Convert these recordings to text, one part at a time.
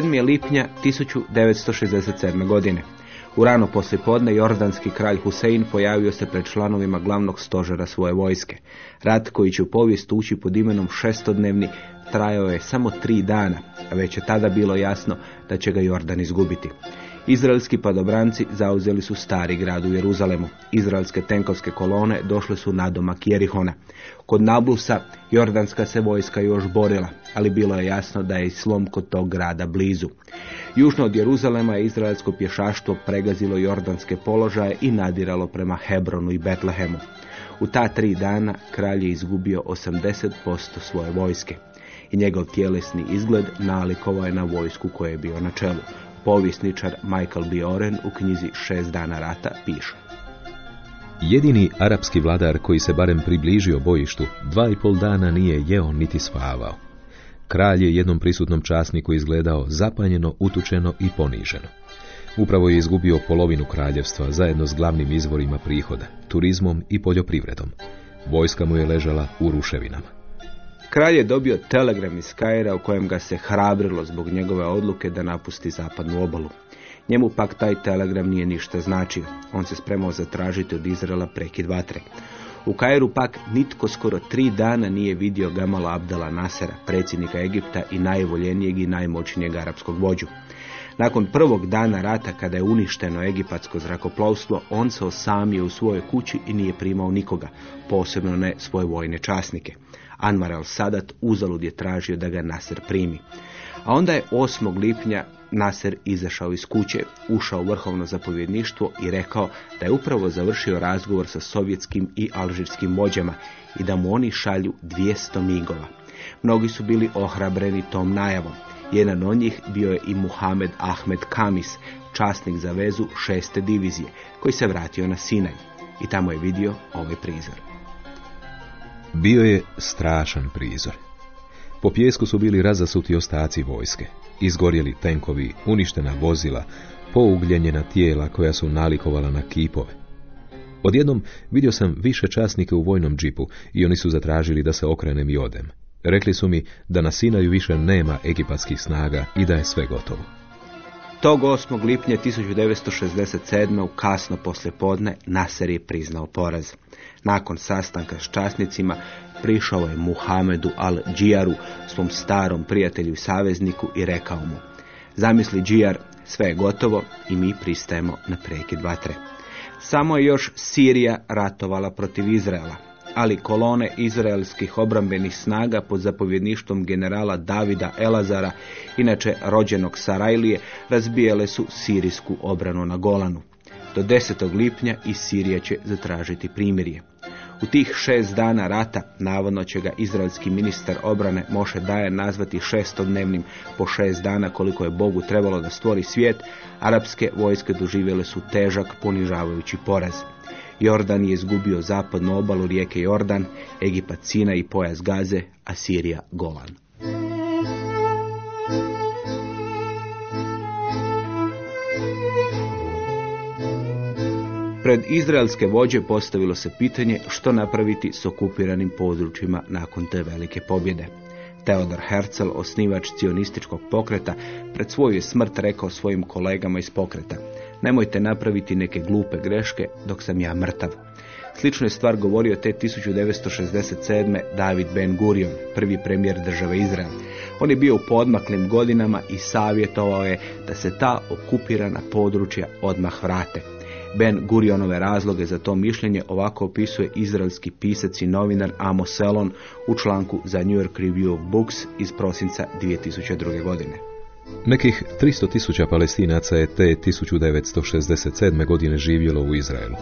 7. lipnja 1967. godine. U rano poslijepodne jordanski kralj Husein pojavio se pred članovima glavnog stožera svoje vojske. Rat koji će u povijest ući pod imenom šestodnevni trajao je samo tri dana, a već je tada bilo jasno da će ga Jordan izgubiti. Izraelski padobranci zauzeli su stari grad u Jeruzalemu. Izraelske tenkovske kolone došle su na domak Jerihona. Kod Nablusa jordanska se vojska još borila, ali bilo je jasno da je slom kod tog grada blizu. Južno od Jeruzalema je izraelsko pješaštvo pregazilo jordanske položaje i nadiralo prema Hebronu i Betlehemu. U ta tri dana kralj je izgubio 80% svoje vojske i njegov tjelesni izgled nalikovao je na vojsku koje je bio na čelu. Povisničar Michael Bioren u knjizi Šest dana rata piše. Jedini arapski vladar koji se barem približio bojištu, dva i pol dana nije jeo niti spavao. Kralj je jednom prisutnom časniku izgledao zapanjeno, utučeno i poniženo. Upravo je izgubio polovinu kraljevstva zajedno s glavnim izvorima prihoda, turizmom i poljoprivredom. Vojska mu je ležala u ruševinama. Kralj je dobio telegram iz Kaira u kojem ga se hrabrilo zbog njegove odluke da napusti zapadnu obalu. Njemu pak taj telegram nije ništa značio. On se spremao zatražiti od Izraela prekid vatre. U Kairu pak nitko skoro tri dana nije vidio Gamala Abdala Nasera, predsjednika Egipta i najvoljenijeg i najmoćnijeg arapskog vođu. Nakon prvog dana rata kada je uništeno egipatsko zrakoplovstvo, on se osamio u svojoj kući i nije primao nikoga, posebno ne svoje vojne časnike. Anwar al-Sadat uzalud je tražio da ga Nasser primi. A onda je 8. lipnja Nasser izašao iz kuće, ušao u vrhovno zapovjedništvo i rekao da je upravo završio razgovor sa sovjetskim i alžirskim vođama i da mu oni šalju 200 migova. Mnogi su bili ohrabreni tom najavom. Jedan od njih bio je i Muhamed Ahmed Kamis, časnik za vezu šeste divizije, koji se vratio na Sinaj i tamo je vidio ovaj prizor. Bio je strašan prizor. Po pjesku su bili razasuti ostaci vojske, izgorjeli tenkovi, uništena vozila, pougljenjena tijela koja su nalikovala na kipove. Odjednom vidio sam više časnike u vojnom džipu i oni su zatražili da se okrenem i odem. Rekli su mi da na Sinaju više nema egipatskih snaga i da je sve gotovo. Tog 8. lipnja 1967. u kasno poslijepodne Nasser je priznao poraz. Nakon sastanka s časnicima prišao je Muhamedu al-Džijaru, svom starom prijatelju i savezniku i rekao mu Zamisli Džijar, sve je gotovo i mi pristajemo na prekid vatre. Samo je još Sirija ratovala protiv Izraela, ali kolone izraelskih obrambenih snaga pod zapovjedništvom generala Davida Elazara, inače rođenog Sarajlije, razbijale su sirijsku obranu na Golanu. Do 10. lipnja iz Sirije će zatražiti primirje. U tih šest dana rata, navodno će ga izraelski ministar obrane Moše Daje nazvati šestodnevnim po šest dana koliko je Bogu trebalo da stvori svijet, arapske vojske doživjele su težak ponižavajući poraz. Jordan je izgubio zapadnu obalu rijeke Jordan, Egipat Sina i pojas Gaze, a Sirija Golan. Pred izraelske vođe postavilo se pitanje što napraviti s okupiranim područjima nakon te velike pobjede. Theodor Herzl, osnivač cionističkog pokreta, pred svoju smrt rekao svojim kolegama iz pokreta. Nemojte napraviti neke glupe greške dok sam ja mrtav. Slično je stvar govorio te 1967. David Ben Gurion, prvi premijer države Izrael. On je bio u podmaklim godinama i savjetovao je da se ta okupirana područja odmah vrate. Ben Gurionove razloge za to mišljenje ovako opisuje izraelski pisac i novinar Amos Elon u članku za New York Review of Books iz prosinca 2002. godine. Nekih 300 tisuća palestinaca je te 1967. godine živjelo u Izraelu.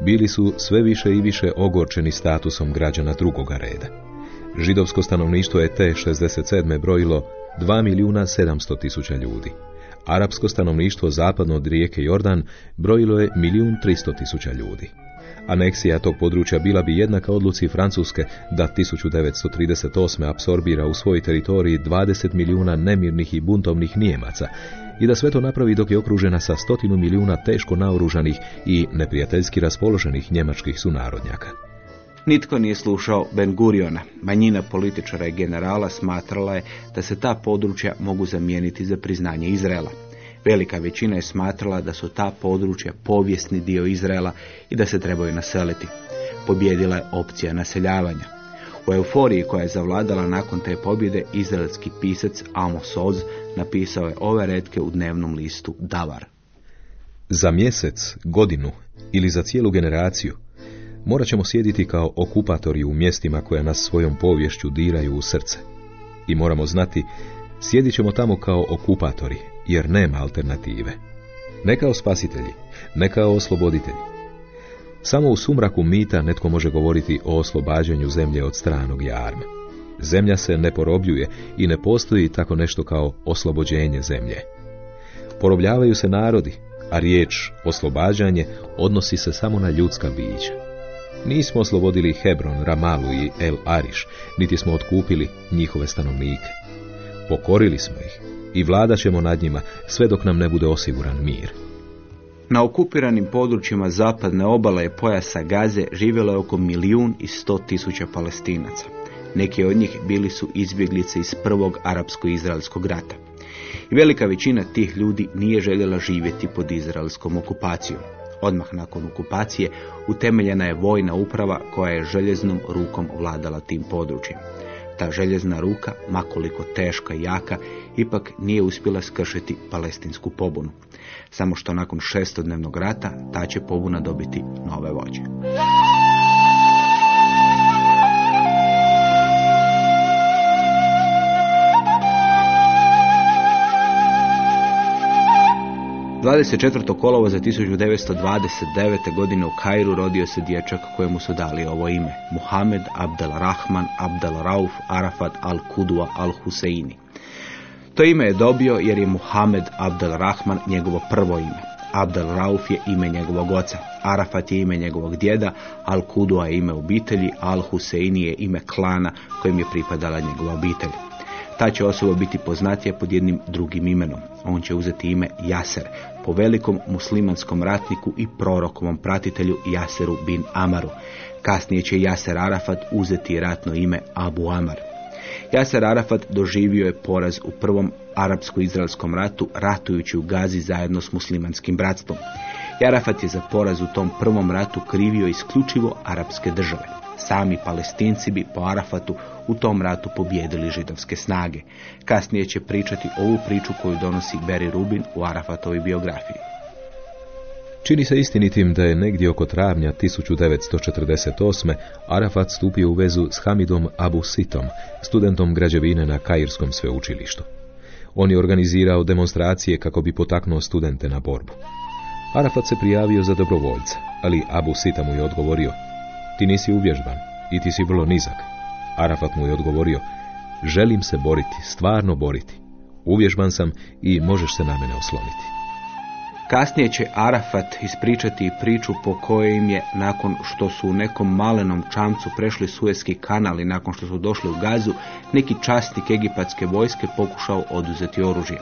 Bili su sve više i više ogorčeni statusom građana drugoga reda. Židovsko stanovništvo je te 67. brojilo 2 milijuna 700 tisuća ljudi. Arapsko stanovništvo zapadno od rijeke Jordan brojilo je milijun 300 tisuća ljudi. Aneksija tog područja bila bi jednaka odluci Francuske da 1938. apsorbira u svoj teritoriji 20 milijuna nemirnih i buntovnih Nijemaca i da sve to napravi dok je okružena sa stotinu milijuna teško naoružanih i neprijateljski raspoloženih njemačkih sunarodnjaka. Nitko nije slušao Ben Guriona. Manjina političara i generala smatrala je da se ta područja mogu zamijeniti za priznanje Izraela. Velika većina je smatrala da su ta područja povijesni dio Izraela i da se trebaju naseliti. Pobjedila je opcija naseljavanja. U euforiji koja je zavladala nakon te pobjede, izraelski pisac Amos Oz napisao je ove redke u dnevnom listu Davar. Za mjesec, godinu ili za cijelu generaciju morat ćemo sjediti kao okupatori u mjestima koja nas svojom povješću diraju u srce. I moramo znati, sjedit ćemo tamo kao okupatori, jer nema alternative. Ne kao spasitelji, ne kao osloboditelji. Samo u sumraku mita netko može govoriti o oslobađanju zemlje od stranog jarma. Zemlja se ne porobljuje i ne postoji tako nešto kao oslobođenje zemlje. Porobljavaju se narodi, a riječ oslobađanje odnosi se samo na ljudska bića. Nismo oslobodili Hebron, Ramalu i El Ariš, niti smo otkupili njihove stanovnike. Pokorili smo ih i vladat ćemo nad njima sve dok nam ne bude osiguran mir. Na okupiranim područjima zapadne obale i pojasa Gaze živjelo je oko milijun i sto tisuća palestinaca. Neki od njih bili su izbjeglice iz prvog arapsko-izraelskog rata. Velika većina tih ljudi nije željela živjeti pod izraelskom okupacijom. Odmah nakon okupacije utemeljena je vojna uprava koja je željeznom rukom vladala tim područjem. Ta željezna ruka, makoliko teška i jaka, ipak nije uspjela skršiti palestinsku pobunu. Samo što nakon šestodnevnog rata ta će pobuna dobiti nove vođe. 24. kolova za 1929. godine u Kairu rodio se dječak kojemu su dali ovo ime. Muhammed Abdel Rahman Abdel Rauf Arafat al-Kudua al-Huseini. To ime je dobio jer je Muhammed Abdel Rahman njegovo prvo ime. Abdel Rauf je ime njegovog oca. Arafat je ime njegovog djeda, Al-Kudua je ime obitelji, Al-Huseini je ime klana kojim je pripadala njegova obitelj. Ta će osoba biti poznatija pod jednim drugim imenom. On će uzeti ime Jaser, po velikom muslimanskom ratniku i prorokovom pratitelju Jaseru bin Amaru. Kasnije će Jaser Arafat uzeti ratno ime Abu Amar. Jaser Arafat doživio je poraz u prvom arapsko-izraelskom ratu, ratujući u Gazi zajedno s muslimanskim bratstvom. Arafat je za poraz u tom prvom ratu krivio isključivo arapske države. Sami palestinci bi po Arafatu u tom ratu pobjedili židovske snage. Kasnije će pričati ovu priču koju donosi Barry Rubin u Arafatovoj biografiji. Čini se istinitim da je negdje oko travnja 1948. Arafat stupio u vezu s Hamidom Abu Sitom, studentom građevine na Kairskom sveučilištu. On je organizirao demonstracije kako bi potaknuo studente na borbu. Arafat se prijavio za dobrovoljca, ali Abu Sita mu je odgovorio ti nisi uvježban i ti si vrlo nizak. Arafat mu je odgovorio, želim se boriti, stvarno boriti. Uvježban sam i možeš se na mene osloniti. Kasnije će Arafat ispričati priču po kojoj je, nakon što su u nekom malenom čamcu prešli Suezki kanal i nakon što su došli u Gazu, neki časnik egipatske vojske pokušao oduzeti oružje.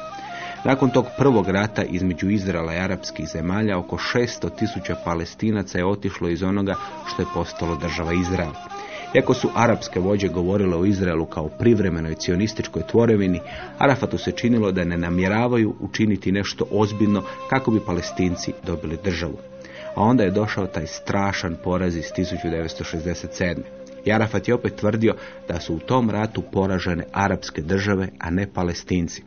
Nakon tog prvog rata između Izraela i arapskih zemalja oko 600 tisuća palestinaca je otišlo iz onoga što je postalo država Izrael. Iako su arapske vođe govorile o Izraelu kao privremenoj cionističkoj tvorevini, Arafatu se činilo da ne namjeravaju učiniti nešto ozbiljno kako bi palestinci dobili državu. A onda je došao taj strašan poraz iz 1967. I Arafat je opet tvrdio da su u tom ratu poražene arapske države, a ne palestinci.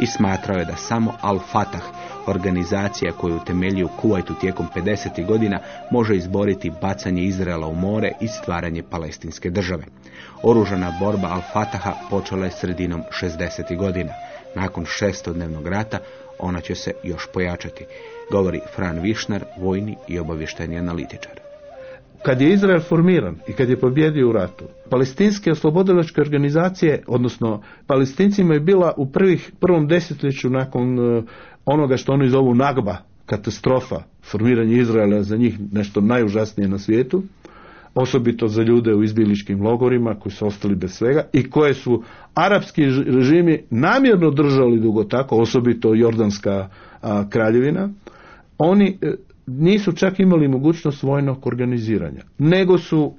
I smatrao je da samo Al-Fatah, organizacija koju utemeljuje u Kuvajtu tijekom 50. godina, može izboriti bacanje Izraela u more i stvaranje palestinske države. Oružana borba Al-Fataha počela je sredinom 60. godina. Nakon šestodnevnog rata ona će se još pojačati, govori Fran Višnar, vojni i obavještajni analitičar. Kad je Izrael formiran i kad je pobjedio u ratu, palestinske oslobodilačke organizacije, odnosno palestincima je bila u prvih, prvom desetljeću nakon e, onoga što oni zovu nagba, katastrofa, formiranje Izraela za njih nešto najužasnije na svijetu, osobito za ljude u izbjegličkim logorima koji su ostali bez svega i koje su arapski režimi namjerno držali dugo tako, osobito Jordanska kraljevina, oni e, nisu čak imali mogućnost vojnog organiziranja, nego su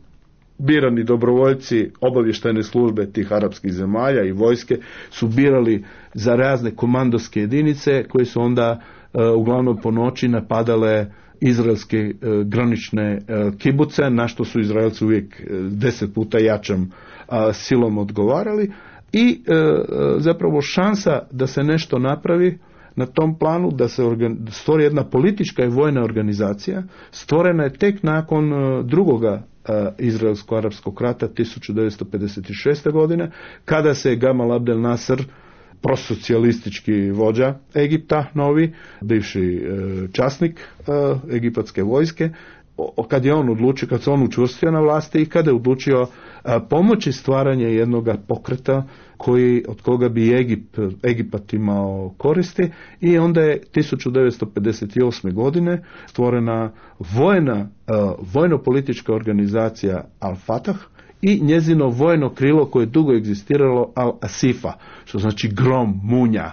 birani dobrovoljci obavještajne službe tih arapskih zemalja i vojske su birali za razne komandoske jedinice koje su onda e, uglavnom po noći napadale izraelske e, granične e, kibuce, na što su Izraelci uvijek deset puta jačom silom odgovarali i zapravo šansa da se nešto napravi na tom planu da se stvori jedna politička i vojna organizacija stvorena je tek nakon e, drugoga e, izraelsko-arapskog rata 1956. godine kada se Gamal Abdel Nasr prosocijalistički vođa Egipta, novi, bivši e, časnik egipatske vojske, kad je on odlučio, kad se on učvrstio na vlasti i kada je odlučio pomoći stvaranje jednog pokreta koji, od koga bi Egip, Egipat imao koristi i onda je 1958. godine stvorena vojna, vojno-politička organizacija Al-Fatah i njezino vojno krilo koje je dugo egzistiralo Al-Asifa, što znači grom, munja.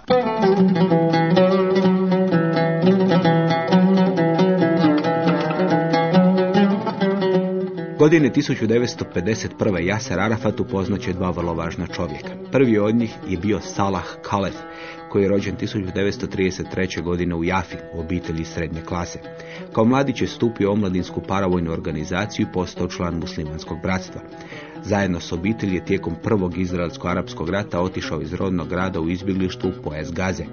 Godine 1951. Jaser Arafat upoznaće dva vrlo važna čovjeka. Prvi od njih je bio Salah Khaled, koji je rođen 1933. godine u Jafi, u obitelji srednje klase. Kao mladić je stupio omladinsku paravojnu organizaciju i postao član muslimanskog bratstva. Zajedno s obitelji je tijekom prvog izraelsko-arapskog rata otišao iz rodnog grada u izbjeglištvu pojas Gaze.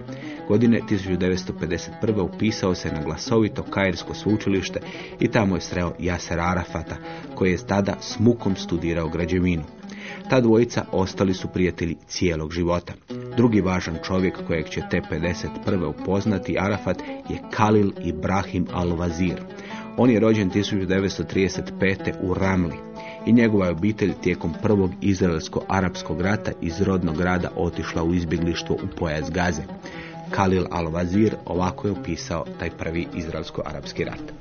Godine 1951. upisao se na glasovito Kairsko sveučilište i tamo je sreo Jaser Arafata, koji je tada s mukom studirao građevinu. Ta dvojica ostali su prijatelji cijelog života. Drugi važan čovjek kojeg će te 51. upoznati Arafat je Kalil Ibrahim Al-Vazir. On je rođen 1935. u Ramli i njegova je obitelj tijekom prvog izraelsko-arapskog rata iz rodnog grada otišla u izbjeglištvo u pojas Gaze. Kalil al-Vazir ovako je opisao taj prvi izraelsko-arapski rat.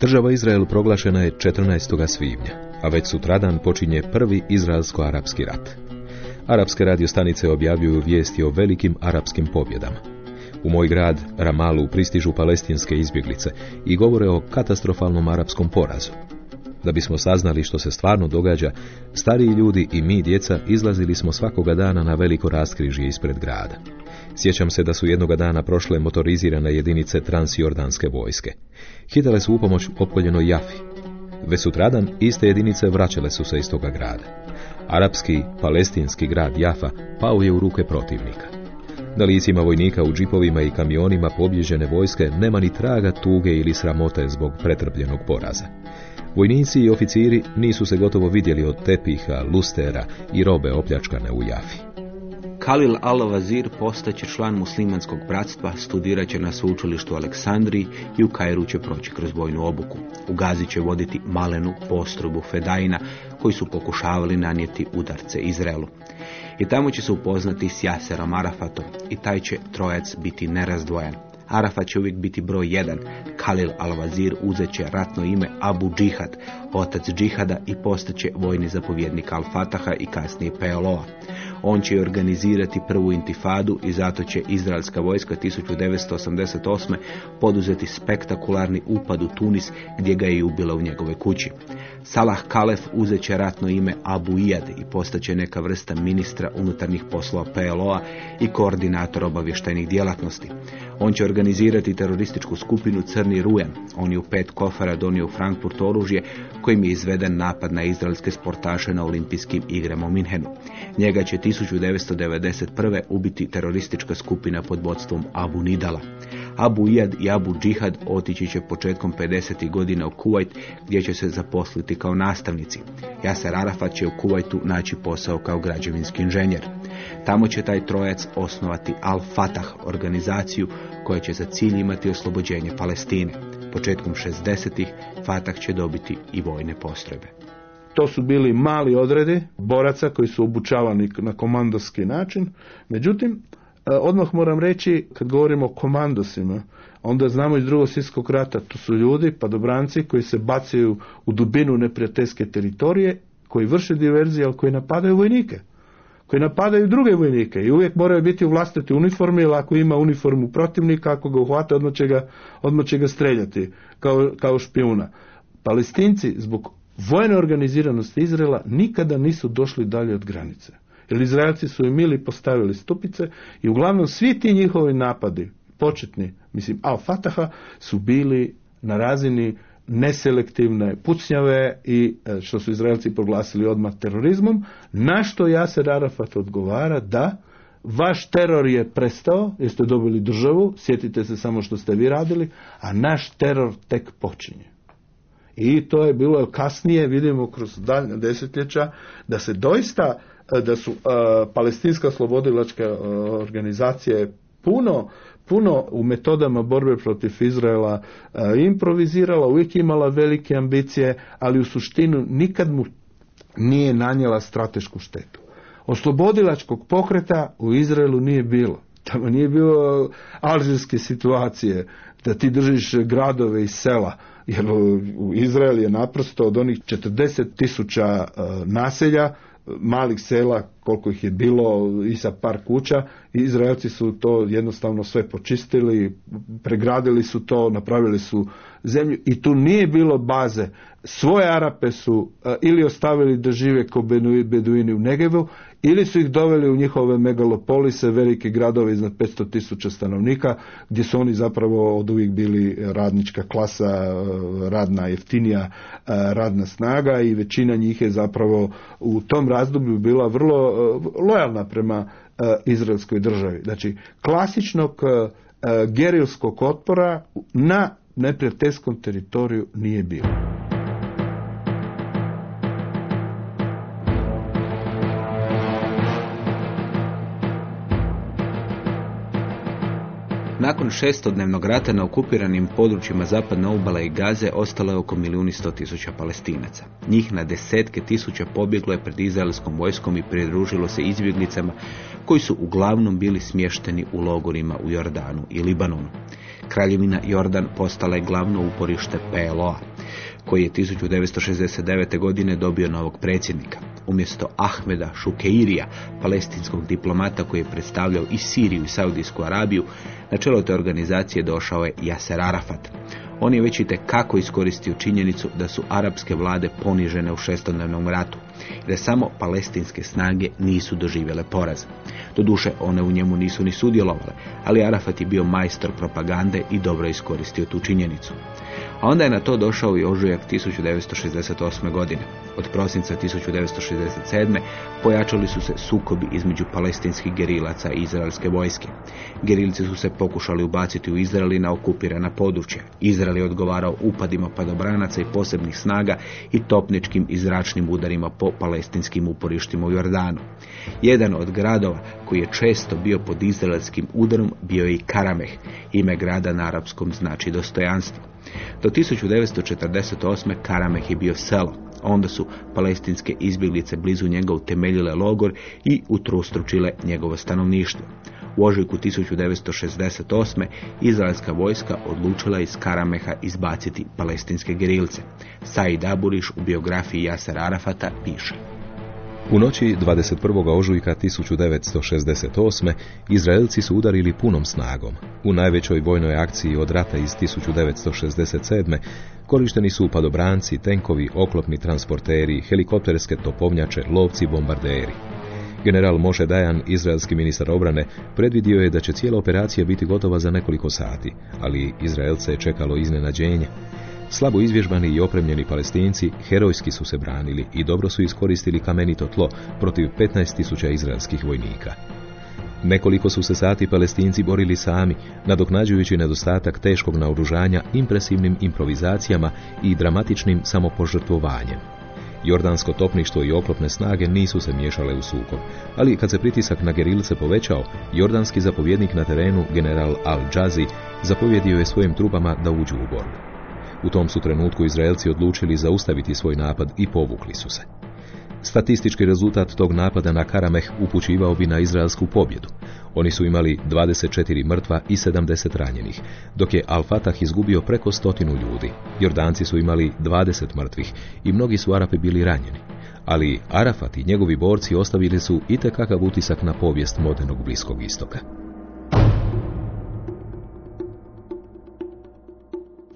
Država Izrael proglašena je 14. svibnja, a već sutradan počinje prvi izraelsko-arapski rat. Arapske radiostanice objavljuju vijesti o velikim arapskim pobjedama. U moj grad, Ramalu, pristižu palestinske izbjeglice i govore o katastrofalnom arapskom porazu. Da bismo saznali što se stvarno događa, stariji ljudi i mi djeca izlazili smo svakoga dana na veliko raskrižje ispred grada. Sjećam se da su jednoga dana prošle motorizirane jedinice transjordanske vojske. Hitale su upomoć opkoljenoj Jafi. Već sutradan iste jedinice vraćale su se iz toga grada. Arapski, palestinski grad Jafa pao je u ruke protivnika. Na licima vojnika u džipovima i kamionima pobježene vojske nema ni traga tuge ili sramote zbog pretrpljenog poraza. Vojnici i oficiri nisu se gotovo vidjeli od tepiha, lustera i robe opljačkane u Jafi. Kalil al-Vazir postaće član muslimanskog bratstva, studirat će na sveučilištu Aleksandriji i u Kairu će proći kroz vojnu obuku. U Gazi će voditi malenu postrubu Fedajina koji su pokušavali nanijeti udarce Izraelu. I tamo će se upoznati s Jaserom Arafatom i taj će trojac biti nerazdvojen. Arafat će uvijek biti broj jedan. Khalil al-Wazir uzet će ratno ime Abu Džihad, otac džihada i postaće vojni zapovjednik Al-Fataha i kasnije PLO-a. On će organizirati prvu intifadu i zato će izraelska vojska 1988. poduzeti spektakularni upad u Tunis gdje ga je ubila u njegove kući. Salah Kalef uzet će ratno ime Abu Iyad i postaće neka vrsta ministra unutarnjih poslova PLO-a i koordinator obavještajnih djelatnosti. On će organizirati terorističku skupinu Crni Rujan. On je u pet kofara donio u Frankfurt oružje kojim je izveden napad na izraelske sportaše na olimpijskim igrama u Minhenu. Njega će 1991. ubiti teroristička skupina pod vodstvom Abu Nidala. Abu Iyad i Abu Džihad otići će početkom 50. godina u Kuvajt gdje će se zaposliti kao nastavnici. Jaser Arafat će u Kuvajtu naći posao kao građevinski inženjer. Tamo će taj trojac osnovati Al-Fatah, organizaciju koja će za cilj imati oslobođenje Palestine. Početkom 60. Fatah će dobiti i vojne postrojbe. To su bili mali odredi boraca koji su obučavani na komandovski način. Međutim, odmah moram reći, kad govorimo o komandosima, onda znamo iz drugog svjetskog rata, to su ljudi, padobranci koji se bacaju u dubinu neprijateljske teritorije, koji vrše diverzije, ali koji napadaju vojnike koji napadaju druge vojnike i uvijek moraju biti u vlastiti uniformi, jer ako ima uniformu protivnika, ako ga uhvate, odmah će ga, odmah će ga streljati kao, kao špijuna. Palestinci zbog vojne organiziranosti Izraela nikada nisu došli dalje od granice. Jer Izraelci su im ili postavili stupice i uglavnom svi ti njihovi napadi, početni, mislim, Al-Fataha, su bili na razini neselektivne pucnjave i e, što su Izraelci proglasili odmah terorizmom, na što Jaser Arafat odgovara da vaš teror je prestao, jer ste dobili državu, sjetite se samo što ste vi radili, a naš teror tek počinje. I to je bilo kasnije, vidimo kroz daljnja desetljeća, da se doista, da su palestinska slobodilačka uh, organizacije puno puno u metodama borbe protiv Izraela improvizirala, uvijek imala velike ambicije, ali u suštinu nikad mu nije nanijela stratešku štetu. Oslobodilačkog pokreta u Izraelu nije bilo. Tamo nije bilo alžirske situacije da ti držiš gradove i sela jer Izrael je naprosto od onih 40 tisuća naselja malih sela koliko ih je bilo i sa par kuća. Izraelci su to jednostavno sve počistili pregradili su to napravili su zemlju. I tu nije bilo baze. Svoje Arape su e, ili ostavili da žive kao beduini u Negevu ili su ih doveli u njihove megalopolise, velike gradove iznad 500 tisuća stanovnika, gdje su oni zapravo od uvijek bili radnička klasa, e, radna jeftinija e, radna snaga i većina njih je zapravo u tom razdoblju bila vrlo lojalna prema izraelskoj državi. Znači, klasičnog gerilskog otpora na neprijateljskom teritoriju nije bilo. Nakon šestodnevnog rata na okupiranim područjima zapadne obale i Gaze ostalo je oko milijuni sto tisuća palestinaca. Njih na desetke tisuća pobjeglo je pred izraelskom vojskom i pridružilo se izbjeglicama koji su uglavnom bili smješteni u logorima u Jordanu i Libanonu. Kraljevina Jordan postala je glavno uporište PLO-a koji je 1969. godine dobio novog predsjednika. Umjesto Ahmeda Šukeirija, palestinskog diplomata koji je predstavljao i Siriju i Saudijsku Arabiju, na čelo te organizacije došao je Jaser Arafat. On je već i kako iskoristio činjenicu da su arapske vlade ponižene u šestodnevnom ratu i da samo palestinske snage nisu doživjele poraz. Doduše, one u njemu nisu ni sudjelovale, ali Arafat je bio majstor propagande i dobro iskoristio tu činjenicu. A onda je na to došao i ožujak 1968. godine. Od prosinca 1967. pojačali su se sukobi između palestinskih gerilaca i izraelske vojske. Gerilci su se pokušali ubaciti u Izrael i na okupirana područja. Izrael je odgovarao upadima padobranaca i posebnih snaga i topničkim i zračnim udarima po palestinskim uporištima u Jordanu. Jedan od gradova koji je često bio pod izraelskim udarom bio je i Karameh. Ime grada na arapskom znači dostojanstvo. Do 1948. Karameh je bio selo, Onda su palestinske izbjeglice blizu njega utemeljile logor i utrostručile njegovo stanovništvo. U ožujku 1968. izraelska vojska odlučila iz Karameha izbaciti palestinske gerilce. Said Aburiš u biografiji Jasar Arafata piše. U noći 21. ožujka 1968. Izraelci su udarili punom snagom. U najvećoj vojnoj akciji od rata iz 1967. korišteni su padobranci, tenkovi, oklopni transporteri, helikopterske topovnjače, lovci, bombarderi. General Moshe Dayan, izraelski ministar obrane, predvidio je da će cijela operacija biti gotova za nekoliko sati, ali Izraelce je čekalo iznenađenje. Slabo izvježbani i opremljeni palestinci herojski su se branili i dobro su iskoristili kamenito tlo protiv 15.000 izraelskih vojnika. Nekoliko su se sati palestinci borili sami, nadoknađujući nedostatak teškog naoružanja impresivnim improvizacijama i dramatičnim samopožrtvovanjem. Jordansko topništvo i oklopne snage nisu se miješale u sukob, ali kad se pritisak na gerilce povećao, jordanski zapovjednik na terenu, general Al-Džazi, zapovjedio je svojim trupama da uđu u borbu. U tom su trenutku Izraelci odlučili zaustaviti svoj napad i povukli su se. Statistički rezultat tog napada na Karameh upućivao bi na izraelsku pobjedu. Oni su imali 24 mrtva i 70 ranjenih, dok je Al-Fatah izgubio preko stotinu ljudi. Jordanci su imali 20 mrtvih i mnogi su Arapi bili ranjeni. Ali Arafat i njegovi borci ostavili su itekakav utisak na povijest modernog Bliskog istoka.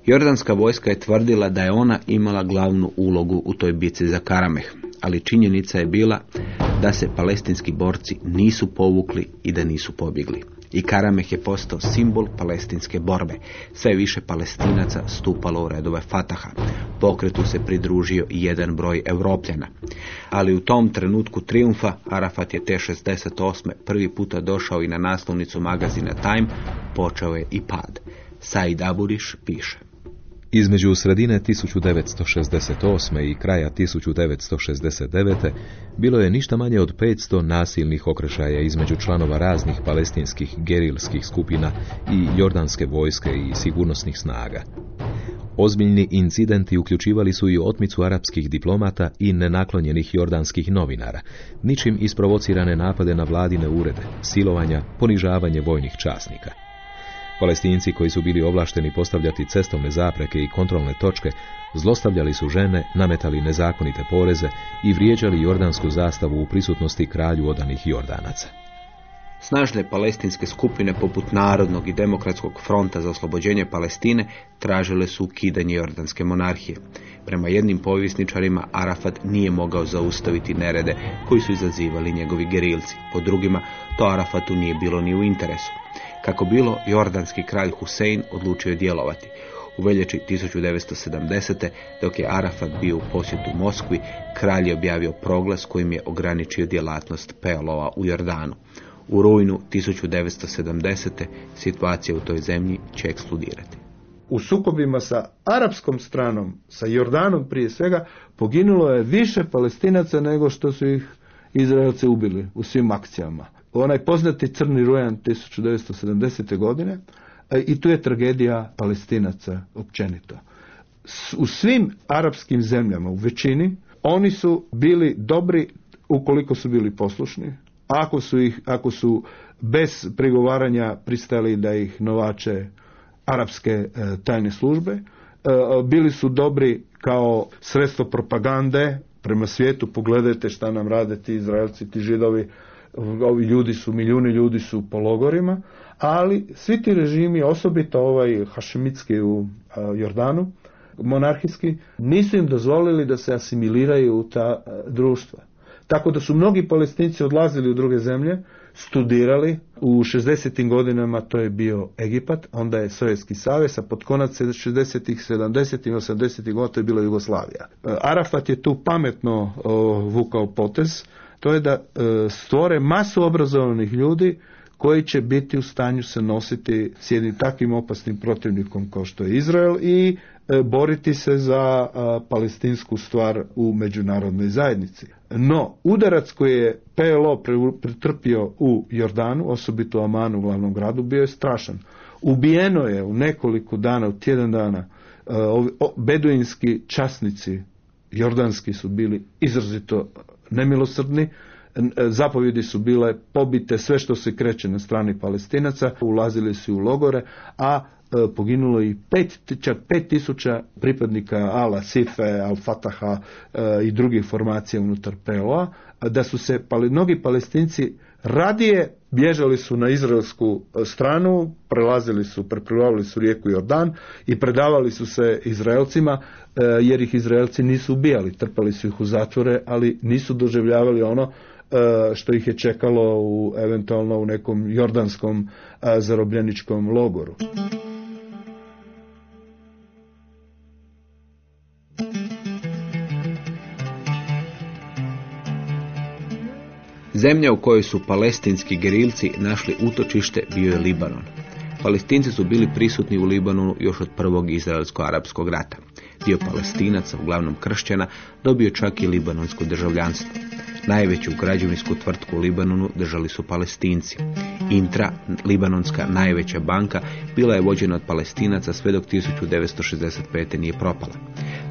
Jordanska vojska je tvrdila da je ona imala glavnu ulogu u toj bici za Karameh, ali činjenica je bila da se palestinski borci nisu povukli i da nisu pobjegli. I Karameh je postao simbol palestinske borbe. Sve više palestinaca stupalo u redove Fataha. Pokretu se pridružio i jedan broj Evropljana. Ali u tom trenutku triumfa Arafat je te 68. prvi puta došao i na naslovnicu magazina Time, počeo je i pad. Said Aburiš piše. Između sredine 1968. i kraja 1969. bilo je ništa manje od 500 nasilnih okrešaja između članova raznih palestinskih gerilskih skupina i jordanske vojske i sigurnosnih snaga. Ozbiljni incidenti uključivali su i otmicu arapskih diplomata i nenaklonjenih jordanskih novinara, ničim isprovocirane napade na vladine urede, silovanja, ponižavanje vojnih časnika. Palestinci koji su bili ovlašteni postavljati cestovne zapreke i kontrolne točke, zlostavljali su žene, nametali nezakonite poreze i vrijeđali jordansku zastavu u prisutnosti kralju odanih Jordanaca. Snažne palestinske skupine poput Narodnog i Demokratskog fronta za oslobođenje Palestine tražile su ukidanje jordanske monarhije. Prema jednim povjesničarima Arafat nije mogao zaustaviti nerede koji su izazivali njegovi gerilci. Po drugima to Arafatu nije bilo ni u interesu. Kako bilo, jordanski kralj Husein odlučio je djelovati. U veljači 1970. dok je Arafat bio u posjetu Moskvi, kralj je objavio proglas kojim je ograničio djelatnost PLO-a u Jordanu. U rujnu 1970. situacija u toj zemlji će eksplodirati. U sukobima sa arapskom stranom, sa Jordanom prije svega, poginulo je više palestinaca nego što su ih Izraelce ubili u svim akcijama onaj poznati crni rujan 1970. godine e, i tu je tragedija palestinaca općenito. U svim arapskim zemljama, u većini, oni su bili dobri ukoliko su bili poslušni, ako su, ih, ako su bez prigovaranja pristali da ih novače arapske e, tajne službe, e, bili su dobri kao sredstvo propagande prema svijetu, pogledajte šta nam rade ti Izraelci, ti Židovi, ovi ljudi su, milijuni ljudi su po logorima, ali svi ti režimi, osobito ovaj hašemitski u Jordanu, monarhijski, nisu im dozvolili da se asimiliraju u ta društva. Tako da su mnogi palestinci odlazili u druge zemlje, studirali. U 60. godinama to je bio Egipat, onda je Sovjetski savez, a pod konac 60. 70. 80. godina to je bila Jugoslavija. Arafat je tu pametno vukao potez, to je da e, stvore masu obrazovanih ljudi koji će biti u stanju se nositi s jednim takvim opasnim protivnikom kao što je Izrael i e, boriti se za palestinsku stvar u međunarodnoj zajednici. No, udarac koji je PLO pretrpio u Jordanu, osobito u Amanu, glavnom gradu, bio je strašan. Ubijeno je u nekoliko dana, u tjedan dana, e, beduinski časnici jordanski su bili izrazito nemilosrdni, zapovjedi su bile pobite sve što se kreće na strani palestinaca, ulazili su u logore, a e, poginulo i pet, čak pet tisuća pripadnika Ala, Sife, Al Fataha e, i drugih formacija unutar PLO-a, da su se mnogi palestinci radije bježali su na izraelsku e, stranu, prelazili su, preplivali su rijeku Jordan i predavali su se Izraelcima jer ih Izraelci nisu ubijali, trpali su ih u zatvore, ali nisu doživljavali ono E, što ih je čekalo u, eventualno u nekom jordanskom e, zarobljeničkom logoru. Zemlja u kojoj su palestinski gerilci našli utočište bio je Libanon. Palestinci su bili prisutni u Libanonu još od prvog izraelsko-arapskog rata. Dio palestinaca, uglavnom kršćana, dobio čak i libanonsko državljanstvo. Najveću građevinsku tvrtku u Libanonu držali su palestinci. Intra, libanonska najveća banka, bila je vođena od palestinaca sve dok 1965. nije propala.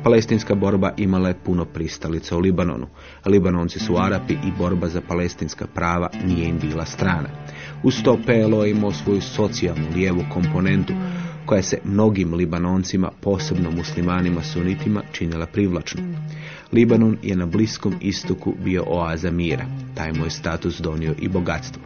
Palestinska borba imala je puno pristalica u Libanonu. Libanonci su Arapi i borba za palestinska prava nije im bila strana. Uz to PLO imao svoju socijalnu lijevu komponentu koja se mnogim Libanoncima, posebno muslimanima sunitima, činila privlačnom. Libanon je na Bliskom istoku bio oaza mira. Taj mu je status donio i bogatstvo.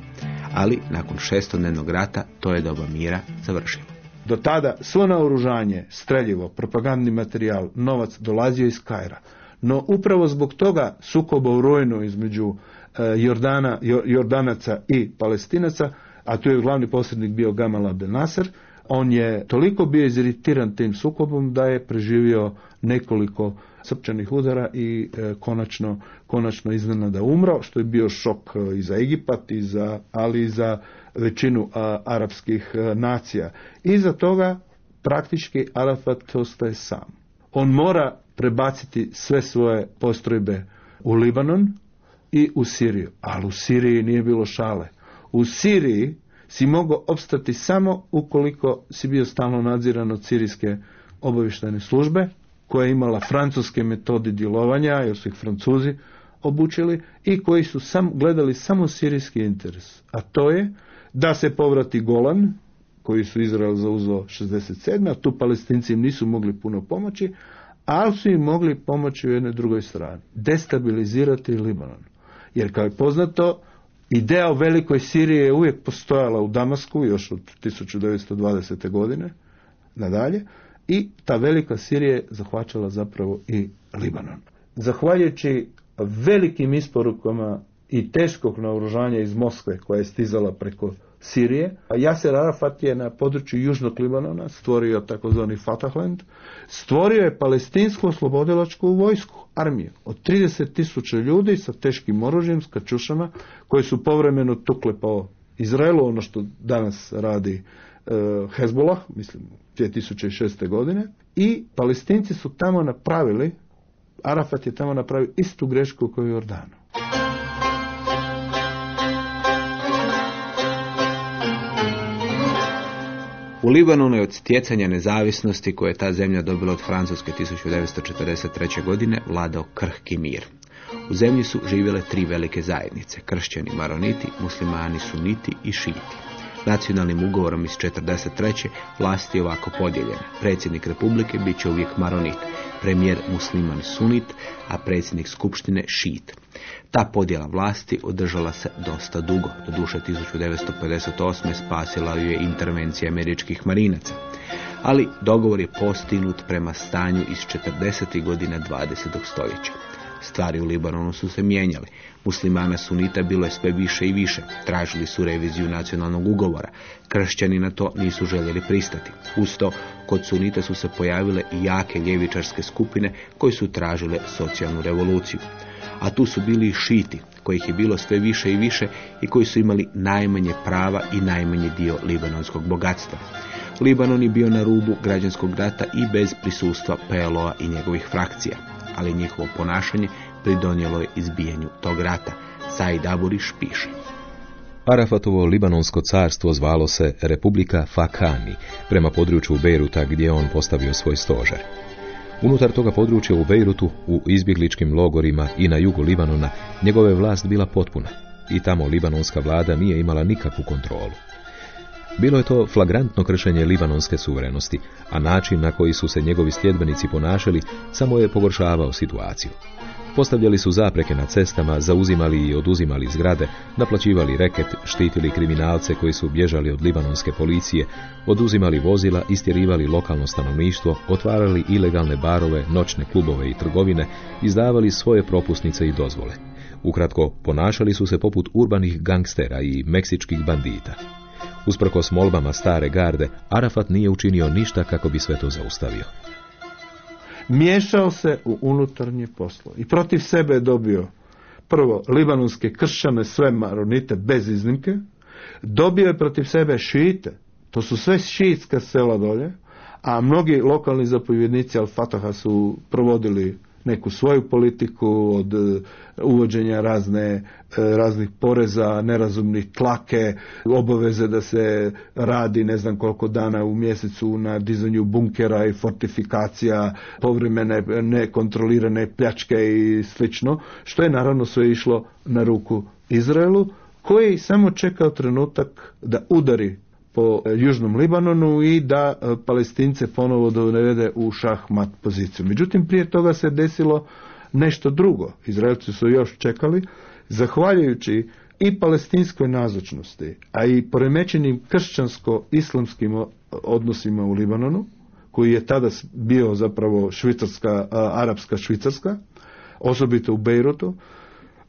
Ali, nakon šestodnevnog rata, to je doba mira završilo. Do tada svo naoružanje, streljivo, propagandni materijal, novac dolazio iz Kajra. No upravo zbog toga sukoba u rojnu između e, Jordana, Jordanaca i Palestinaca, a tu je glavni posrednik bio Gamal Abdel Nasser, on je toliko bio iziritiran tim sukobom da je preživio nekoliko srčanih udara i e, konačno, konačno iznenada umro, što je bio šok e, i za Egipat, i za, ali i za većinu arapskih e, nacija. Iza toga praktički Arafat ostaje sam. On mora prebaciti sve svoje postrojbe u Libanon i u Siriju. Ali u Siriji nije bilo šale. U Siriji si mogao opstati samo ukoliko si bio stalno nadziran od sirijske obavještajne službe, koja je imala francuske metode djelovanja, jer su ih francuzi obučili, i koji su sam, gledali samo sirijski interes. A to je da se povrati Golan, koji su Izrael zauzeo 67. a tu palestinci im nisu mogli puno pomoći, ali su im mogli pomoći u jednoj drugoj strani. Destabilizirati Libanon. Jer kao je poznato, Ideja o velikoj Siriji je uvijek postojala u Damasku još od 1920. godine nadalje i ta velika Sirija je zahvaćala zapravo i Libanon. Zahvaljujući velikim isporukama i teškog naoružanja iz Moskve koja je stizala preko Sirije. Jaser Arafat je na području Južnog Libanona stvorio takozvani Fatahland, stvorio je palestinsku oslobodilačku vojsku, armiju od 30 tisuća ljudi sa teškim oružjem, s kačušama, koji su povremeno tukle po Izraelu, ono što danas radi e, Hezbollah, mislim 2006. godine, i palestinci su tamo napravili, Arafat je tamo napravio istu grešku koju u Jordanu. U Libanonu je od stjecanja nezavisnosti koje je ta zemlja dobila od Francuske 1943. godine vladao krhki mir. U zemlji su živjele tri velike zajednice, kršćani maroniti, muslimani suniti i šiti. Nacionalnim ugovorom iz 1943. vlast je ovako podijeljena. Predsjednik Republike bit će uvijek maronit, premijer musliman sunit, a predsjednik skupštine šit. Ta podjela vlasti održala se dosta dugo. Do duše 1958. spasila ju je intervencija američkih marinaca. Ali dogovor je postignut prema stanju iz 40. godina 20. stoljeća. Stvari u Libanonu su se mijenjale. Muslimana sunita bilo je sve više i više. Tražili su reviziju nacionalnog ugovora. Kršćani na to nisu željeli pristati. Uz to, kod sunita su se pojavile i jake ljevičarske skupine koji su tražile socijalnu revoluciju a tu su bili i šiti, kojih je bilo sve više i više i koji su imali najmanje prava i najmanje dio libanonskog bogatstva. Libanon je bio na rubu građanskog rata i bez prisustva PLO-a i njegovih frakcija, ali njihovo ponašanje pridonijelo je izbijanju tog rata. Said Aburiš piše. Arafatovo libanonsko carstvo zvalo se Republika Fakani, prema području Beruta gdje on postavio svoj stožer. Unutar toga područja u Bejrutu, u izbjegličkim logorima i na jugu Libanona, njegove vlast bila potpuna i tamo libanonska vlada nije imala nikakvu kontrolu. Bilo je to flagrantno kršenje libanonske suverenosti, a način na koji su se njegovi sljedbenici ponašali samo je pogoršavao situaciju. Postavljali su zapreke na cestama, zauzimali i oduzimali zgrade, naplaćivali reket, štitili kriminalce koji su bježali od libanonske policije, oduzimali vozila, istjerivali lokalno stanovništvo, otvarali ilegalne barove, noćne klubove i trgovine, izdavali svoje propusnice i dozvole. Ukratko, ponašali su se poput urbanih gangstera i meksičkih bandita. Usprkos molbama stare garde, Arafat nije učinio ništa kako bi sve to zaustavio. Miješao se u unutarnje poslo i protiv sebe je dobio prvo libanonske kršćane, sve maronite bez iznimke, dobio je protiv sebe šite, to su sve šiitska sela dolje, a mnogi lokalni zapovjednici Al-Fataha su provodili neku svoju politiku od e, uvođenja razne, e, raznih poreza, nerazumnih tlake, obaveze da se radi ne znam koliko dana u mjesecu na dizanju bunkera i fortifikacija, povremene nekontrolirane pljačke i slično, što je naravno sve išlo na ruku Izraelu, koji samo čekao trenutak da udari po e, Južnom Libanonu i da e, palestince ponovo dovede u šahmat poziciju. Međutim, prije toga se desilo nešto drugo. Izraelci su još čekali, zahvaljujući i palestinskoj nazočnosti, a i poremećenim kršćansko-islamskim odnosima u Libanonu, koji je tada bio zapravo švicarska, arapska švicarska, osobito u Bejrutu,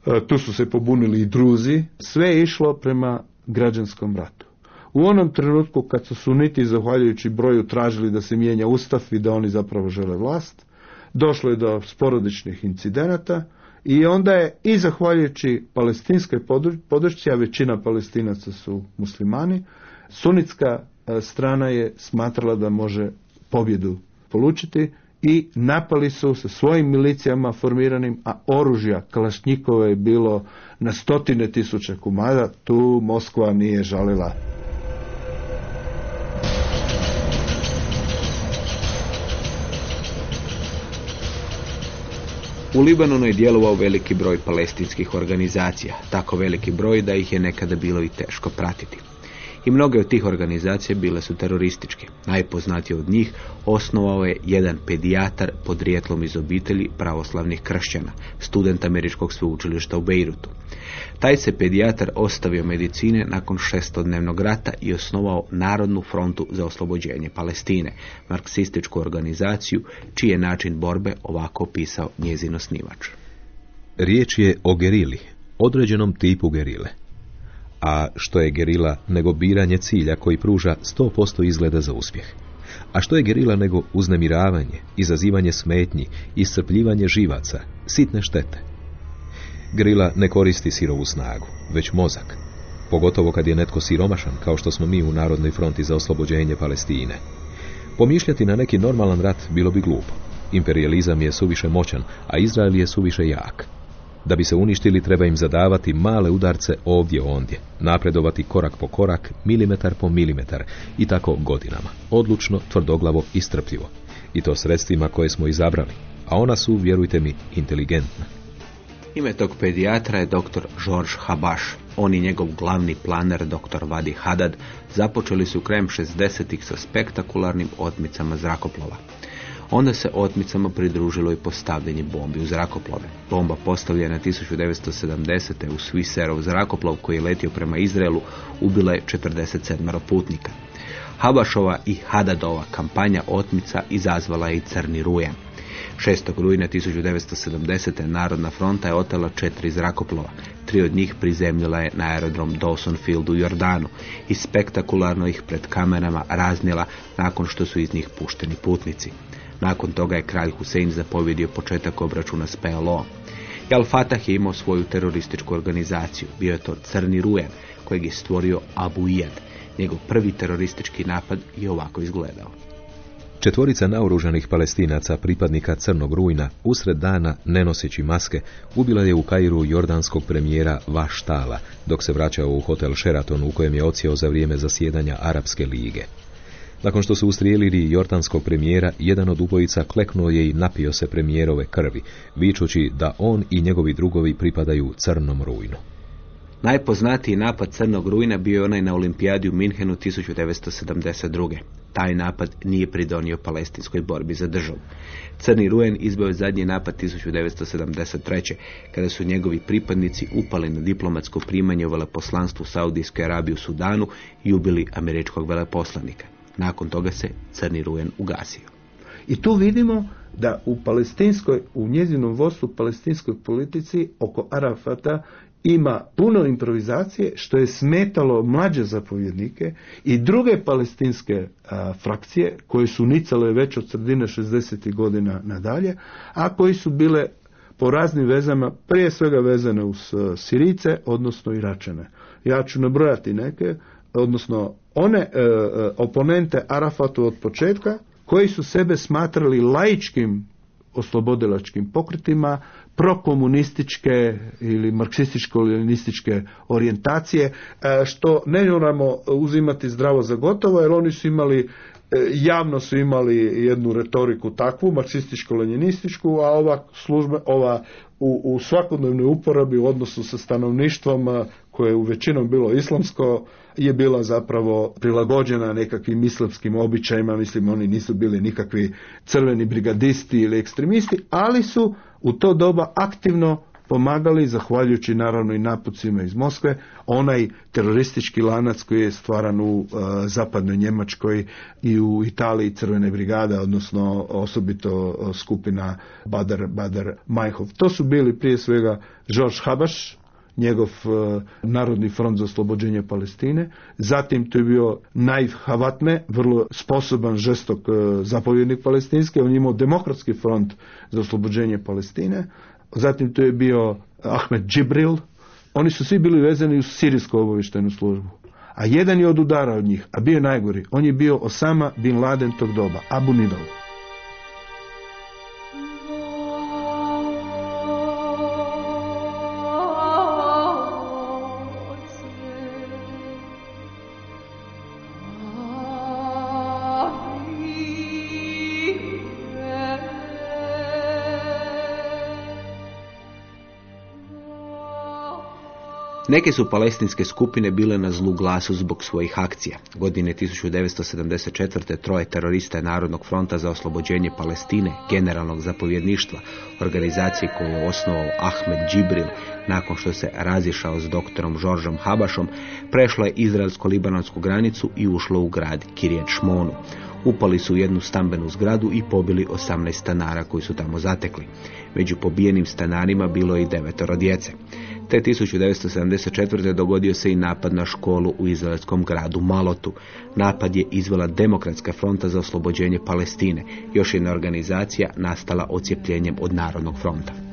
e, tu su se pobunili i druzi, sve je išlo prema građanskom ratu. U onom trenutku kad su suniti zahvaljujući broju tražili da se mijenja ustav i da oni zapravo žele vlast, došlo je do sporodičnih incidenata i onda je i zahvaljujući palestinskoj podršci, a većina palestinaca su muslimani, sunitska e, strana je smatrala da može pobjedu polučiti i napali su sa svojim milicijama formiranim, a oružja kalašnjikove je bilo na stotine tisuća komada, tu Moskva nije žalila U Libanonu je djelovao veliki broj palestinskih organizacija, tako veliki broj da ih je nekada bilo i teško pratiti i mnoge od tih organizacija bile su terorističke. Najpoznatije od njih osnovao je jedan pedijatar podrijetlom iz obitelji pravoslavnih kršćana, student američkog sveučilišta u Beirutu. Taj se pedijatar ostavio medicine nakon šestodnevnog rata i osnovao Narodnu frontu za oslobođenje Palestine, marksističku organizaciju, čiji je način borbe ovako opisao njezin osnivač. Riječ je o gerili, određenom tipu gerile a što je gerila nego biranje cilja koji pruža 100% izgleda za uspjeh. A što je gerila nego uznemiravanje, izazivanje smetnji, iscrpljivanje živaca, sitne štete. Gerila ne koristi sirovu snagu, već mozak, pogotovo kad je netko siromašan, kao što smo mi u Narodnoj fronti za oslobođenje Palestine. Pomišljati na neki normalan rat bilo bi glupo. Imperializam je suviše moćan, a Izrael je suviše jak. Da bi se uništili treba im zadavati male udarce ovdje ondje, napredovati korak po korak, milimetar po milimetar i tako godinama, odlučno, tvrdoglavo i strpljivo. I to sredstvima koje smo izabrali, a ona su, vjerujte mi, inteligentna. Ime tog pedijatra je dr. George Habaš. On i njegov glavni planer, dr. Vadi Hadad, započeli su krajem 60-ih sa spektakularnim otmicama zrakoplova. Onda se otmicama pridružilo i postavljanje bombi u zrakoplove. Bomba postavljena 1970. u Swisserov zrakoplov koji je letio prema Izraelu ubila je 47 putnika. Habašova i Hadadova kampanja otmica izazvala je i crni rujan. 6. rujna 1970. Narodna fronta je otela četiri zrakoplova. Tri od njih prizemljila je na aerodrom Dawson Field u Jordanu i spektakularno ih pred kamerama raznijela nakon što su iz njih pušteni putnici. Nakon toga je kralj Husein zapovjedio početak obračuna s PLO. I Al-Fatah je imao svoju terorističku organizaciju. Bio je to Crni Rujan, kojeg je stvorio Abu Iyad. Njegov prvi teroristički napad je ovako izgledao. Četvorica naoružanih palestinaca, pripadnika Crnog rujna, usred dana, ne noseći maske, ubila je u Kairu jordanskog premijera Vaštala, dok se vraćao u hotel Sheraton u kojem je ocijao za vrijeme zasjedanja Arapske lige. Nakon što su ustrijelili jordanskog premijera, jedan od ubojica kleknuo je i napio se premijerove krvi, vičući da on i njegovi drugovi pripadaju crnom rujnu. Najpoznatiji napad Crnog rujna bio je onaj na olimpijadi u Minhenu 1972. Taj napad nije pridonio palestinskoj borbi za državu. Crni rujen izbio je zadnji napad 1973. kada su njegovi pripadnici upali na diplomatsko primanje u veleposlanstvu Saudijske Arabije u Sudanu i ubili američkog veleposlanika. Nakon toga se Crni rujen ugasio. I tu vidimo da u palestinskoj, u njezinom vodstvu palestinskoj politici oko Arafata ima puno improvizacije što je smetalo mlađe zapovjednike i druge palestinske frakcije koje su nicale već od sredine 60. godina nadalje, a koji su bile po raznim vezama, prije svega vezane uz Sirice, odnosno Iračane. Ja ću nabrojati neke, odnosno one e, e, oponente Arafatu od početka, koji su sebe smatrali laičkim oslobodilačkim pokretima, prokomunističke ili marksističko-leninističke orijentacije, e, što ne moramo uzimati zdravo za gotovo, jer oni su imali e, javno su imali jednu retoriku takvu, marksističko-leninističku, a ova služba, ova u, u svakodnevnoj uporabi u odnosu sa stanovništvom koje je u većinom bilo islamsko, je bila zapravo prilagođena nekakvim islamskim običajima, mislim oni nisu bili nikakvi crveni brigadisti ili ekstremisti, ali su u to doba aktivno pomagali, zahvaljujući naravno i napucima iz Moskve, onaj teroristički lanac koji je stvaran u e, zapadnoj Njemačkoj i u Italiji crvene brigade, odnosno osobito e, skupina Bader, Bader Majhov. To su bili prije svega George Habaš, njegov e, Narodni front za oslobođenje Palestine. Zatim to je bio Naif Havatme, vrlo sposoban, žestok zapovjednik Palestinske. On je imao demokratski front za oslobođenje Palestine zatim tu je bio Ahmed Džibril, oni su svi bili vezani uz sirijsku obavištenu službu. A jedan je od udara od njih, a bio najgori, on je bio Osama bin Laden tog doba, Abu Nidal. Neke su palestinske skupine bile na zlu glasu zbog svojih akcija. Godine 1974. troje terorista Narodnog fronta za oslobođenje Palestine, generalnog zapovjedništva, organizacije koju je osnovao Ahmed Džibril nakon što se razišao s doktorom Žoržom Habašom, prešlo je izraelsko-libanonsku granicu i ušlo u grad Kirjet Šmonu. Upali su u jednu stambenu zgradu i pobili 18 stanara koji su tamo zatekli. Među pobijenim stanarima bilo je i devetoro djece. Te 1974. dogodio se i napad na školu u izraelskom gradu Malotu. Napad je izvela Demokratska fronta za oslobođenje Palestine, još jedna organizacija nastala ocijepljenjem od Narodnog fronta.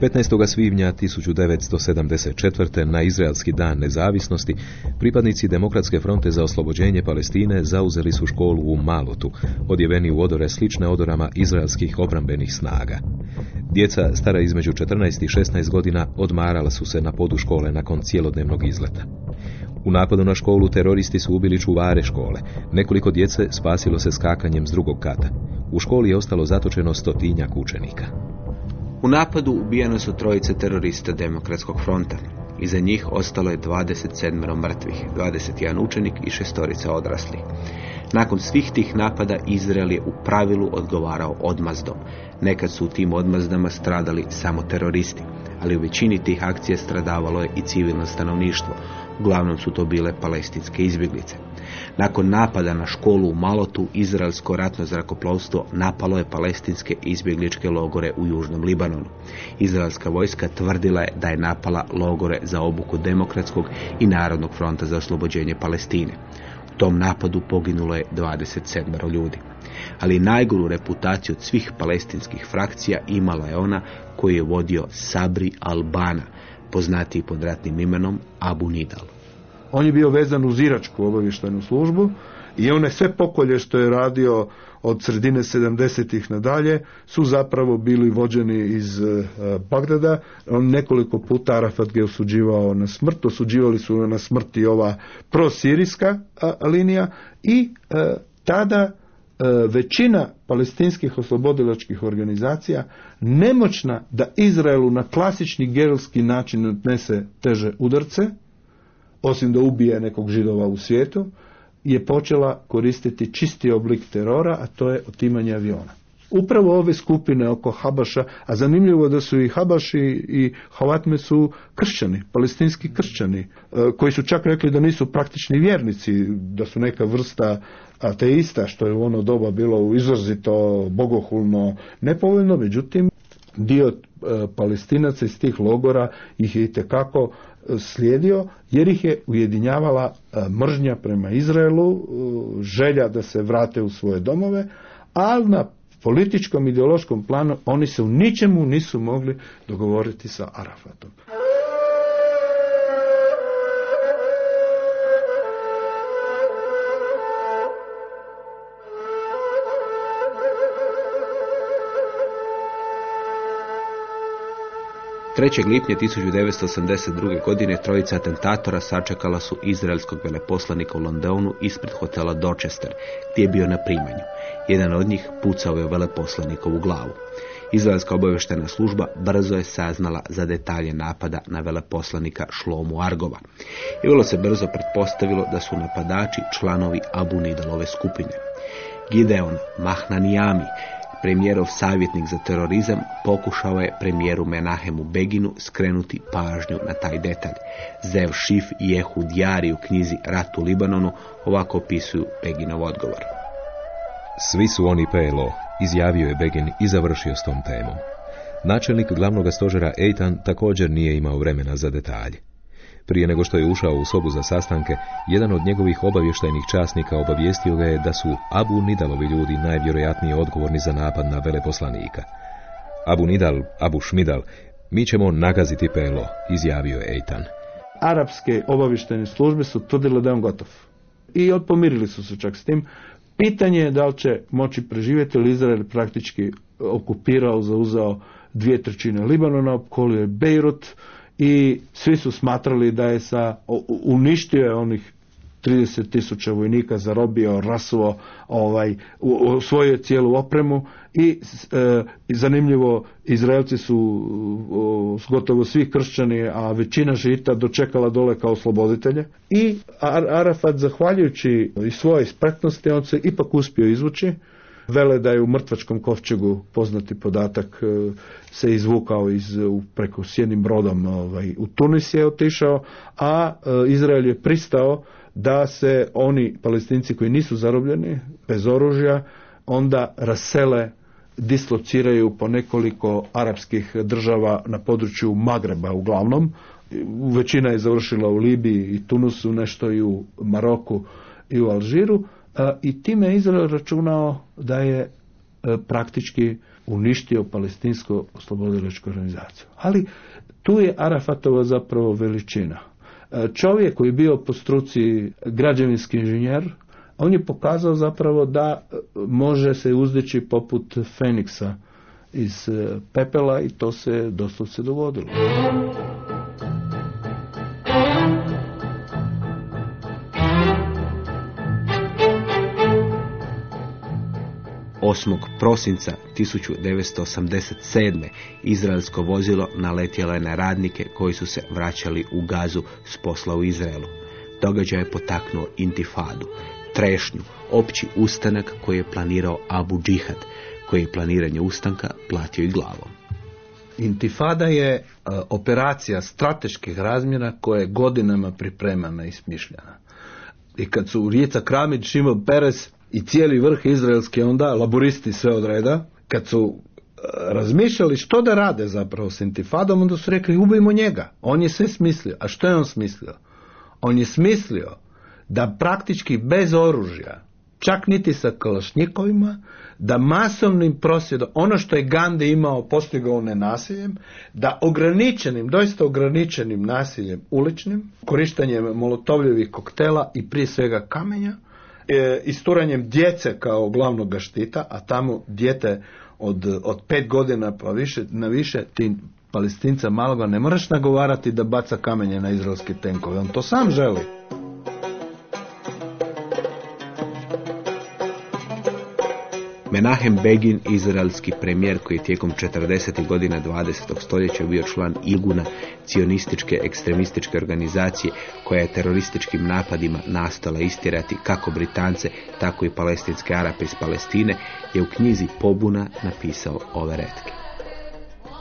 15. svibnja 1974. na Izraelski dan nezavisnosti pripadnici Demokratske fronte za oslobođenje Palestine zauzeli su školu u Malotu, odjeveni u odore slične odorama izraelskih obrambenih snaga. Djeca stara između 14 i 16 godina odmarala su se na podu škole nakon cijelodnevnog izleta. U napadu na školu teroristi su ubili čuvare škole. Nekoliko djece spasilo se skakanjem s drugog kata. U školi je ostalo zatočeno stotinjak učenika. U napadu ubijeno su trojice terorista Demokratskog fronta. Iza njih ostalo je 27 mrtvih, 21 učenik i šestorica odraslih. Nakon svih tih napada Izrael je u pravilu odgovarao odmazdom. Nekad su u tim odmazdama stradali samo teroristi, ali u većini tih akcija stradavalo je i civilno stanovništvo. Uglavnom su to bile palestinske izbjeglice. Nakon napada na školu u Malotu, izraelsko ratno zrakoplovstvo napalo je palestinske izbjegličke logore u Južnom Libanonu. Izraelska vojska tvrdila je da je napala logore za obuku demokratskog i Narodnog fronta za oslobođenje Palestine. U tom napadu poginulo je 27 ljudi. Ali najgoru reputaciju od svih palestinskih frakcija imala je ona koju je vodio Sabri Albana, poznatiji pod ratnim imenom Abu Nidal. On je bio vezan uz iračku obavještajnu službu i one sve pokolje što je radio od sredine 70-ih nadalje su zapravo bili vođeni iz uh, Bagdada. On nekoliko puta Arafat ga je osuđivao na smrt, osuđivali su na smrt i ova prosirijska linija i uh, tada većina palestinskih oslobodilačkih organizacija nemoćna da Izraelu na klasični gerilski način odnese teže udarce, osim da ubije nekog židova u svijetu, je počela koristiti čisti oblik terora, a to je otimanje aviona. Upravo ove skupine oko Habaša, a zanimljivo da su i Habaši i Havatme su kršćani, palestinski kršćani, e, koji su čak rekli da nisu praktični vjernici, da su neka vrsta ateista, što je u ono doba bilo izrazito bogohulno nepovoljno, međutim dio e, palestinaca iz tih logora ih je itekako slijedio jer ih je ujedinjavala e, mržnja prema Izraelu, želja da se vrate u svoje domove, ali na političkom ideološkom planu oni se u ničemu nisu mogli dogovoriti sa Arafatom. Trećeg lipnja 1982. godine trojica atentatora sačekala su izraelskog veleposlanika u Londonu ispred hotela Dorchester, gdje je bio na primanju. Jedan od njih pucao je veleposlanikovu glavu. Izraelska obavještena služba brzo je saznala za detalje napada na veleposlanika Šlomu Argova. I vrlo se brzo pretpostavilo da su napadači članovi Abu Nidalove skupine. Gideon Mahnanijami, premijerov savjetnik za terorizam pokušao je premijeru Menahemu Beginu skrenuti pažnju na taj detalj. Zev Šif i Ehud Jari u knjizi Rat u Libanonu ovako opisuju Beginov odgovor. Svi su oni PLO, izjavio je Begin i završio s tom temom. Načelnik glavnog stožera Eitan također nije imao vremena za detalje. Prije nego što je ušao u sobu za sastanke, jedan od njegovih obavještajnih časnika obavijestio ga je da su Abu Nidalovi ljudi najvjerojatnije odgovorni za napad na veleposlanika. Abu Nidal, Abu Šmidal, mi ćemo nagaziti pelo, izjavio je Eitan. Arapske obavještajne službe su tvrdile da je on gotov. I odpomirili su se čak s tim. Pitanje je da li će moći preživjeti, ili Izrael praktički okupirao, zauzao dvije trećine Libanona, opkolio je Bejrut, i svi su smatrali da je sa, uništio je onih 30 tisuća vojnika, zarobio, rasuo, ovaj, osvojio cijelu opremu. I e, zanimljivo Izraelci su o, gotovo svi kršćani, a većina žita dočekala dole kao osloboditelje. I Arafat zahvaljujući i svoje spretnosti on se ipak uspio izvući Vele da je u mrtvačkom kovčegu poznati podatak e, se izvukao iz, preko s jednim brodom ovaj, u Tunis je otišao, a e, Izrael je pristao da se oni palestinci koji nisu zarobljeni bez oružja onda rasele dislociraju po nekoliko arapskih država na području Magreba uglavnom. Većina je završila u Libiji i Tunusu, nešto i u Maroku i u Alžiru i time je Izrael računao da je e, praktički uništio palestinsko oslobodilačku organizaciju. Ali tu je Arafatova zapravo veličina. E, čovjek koji je bio po struci građevinski inženjer, on je pokazao zapravo da e, može se uzdići poput Feniksa iz pepela i to se doslovce dogodilo. 8. prosinca 1987. izraelsko vozilo naletjelo je na radnike koji su se vraćali u gazu s posla u Izraelu. Događaj je potaknuo intifadu, trešnju, opći ustanak koji je planirao Abu Džihad, koji je planiranje ustanka platio i glavom. Intifada je e, operacija strateških razmjera koja je godinama pripremana i smišljena. I kad su Rijeca Kramić, Šimon Peres i cijeli vrh izraelski onda, laboristi sve od reda, kad su e, razmišljali što da rade zapravo s intifadom, onda su rekli ubijmo njega. On je sve smislio. A što je on smislio? On je smislio da praktički bez oružja, čak niti sa kalašnjikovima, da masovnim prosvjedom, ono što je Gandhi imao postigao nenasiljem, da ograničenim, doista ograničenim nasiljem uličnim, korištenjem molotovljevih koktela i prije svega kamenja, isturanjem djece kao glavnog štita, a tamo dijete od, od pet godina pa više, na više ti palestinca maloga ne moraš nagovarati da baca kamenje na izraelske tenkove. On to sam želi. Menahem Begin, izraelski premijer koji je tijekom 40. godina 20. stoljeća bio član Iguna, cionističke ekstremističke organizacije koja je terorističkim napadima nastala istjerati kako Britance, tako i palestinske Arape iz Palestine, je u knjizi Pobuna napisao ove retke.